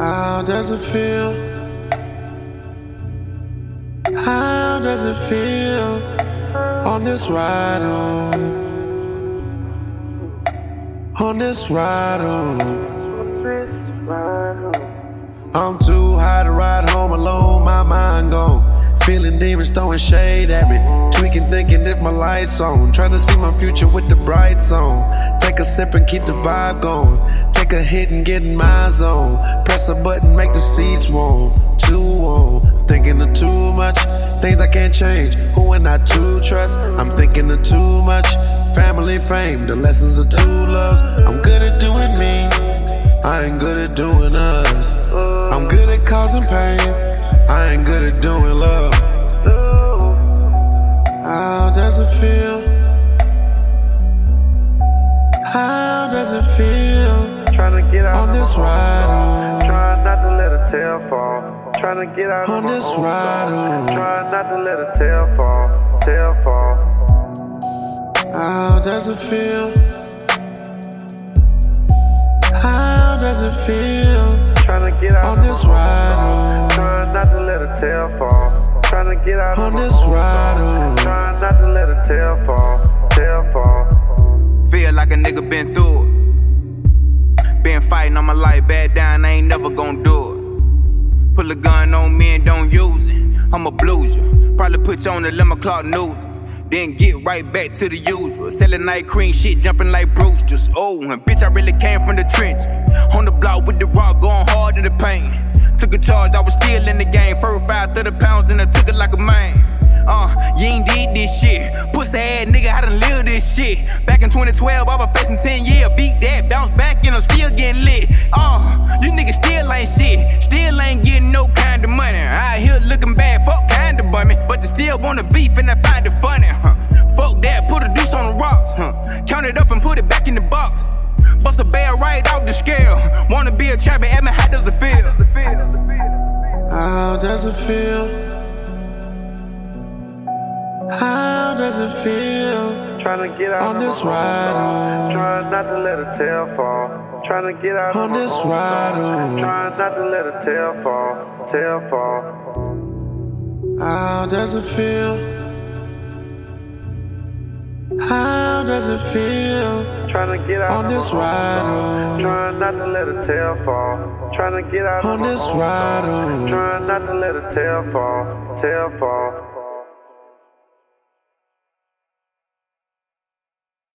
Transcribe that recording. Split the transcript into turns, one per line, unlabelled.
How does it feel? How does it feel on this ride home? On this ride home. I'm too high to ride home alone, my mind gone. Feeling demons throwing shade at me. Tweaking, thinking if my lights on. Trying to see my future with the bright zone. Take a sip and keep the vibe going. Take a hit and get in my zone. Press a button, make the seats warm. Too warm. Thinking of too much. Things I can't change. Who and I to trust? I'm thinking of too much. Family fame, the lessons of two loves. I'm good at doing me. I ain't good at doing us. I'm good at causing pain. I ain't good at doing love. Feel? How does it feel
Trying to get out
on this ride home?
Trying not to let a tail fall. Trying to get out
On this ride home.
Trying not to let a tail fall. Tail fall.
How does it feel? How does it feel
Trying to get out
on this ride home?
Trying not to let a tail fall. Trying to get out
On this ride
thoughts. A. Tail fall.
Feel like a nigga been through it. Been fighting on my life, bad down, I ain't never gon' do it. Pull a gun on me and don't use it. I'ma blues you. Probably put you on the lemon clock news. Then get right back to the usual. Selling night cream shit, jumping like Brewsters. Oh, and bitch, I really came from the trench. On the block with the rock, going hard in the paint. Took a charge, I was still in the game. First five, 30 pounds, and I took it like a man. Uh, you ain't shit. Pussy ass nigga, I done live this shit. Back in 2012, I was facing 10 years. Beat that, bounce back, and I'm still getting lit. Uh, you niggas still ain't shit. Still ain't getting no kind of money. Out here looking bad, fuck kind of bummy. But you still wanna beef, and I find it funny. Huh. Fuck that, put a deuce on the rocks. Huh. Count it up and put it back in the box. Bust a bell right out the scale. Wanna be a champion, Edmund, how does it feel?
How does it feel? How does it feel
Trying to get out
on this ride home?
Trying not to let a tail fall. Trying to get out
On this ride home.
Trying not to let a tail fall. Tail fall.
How does it feel? How does it feel
Trying to get out
on this ride home?
Trying not to let a tail fall. Trying to get out
On this ride home.
Trying not to let a tail fall. Tail fall.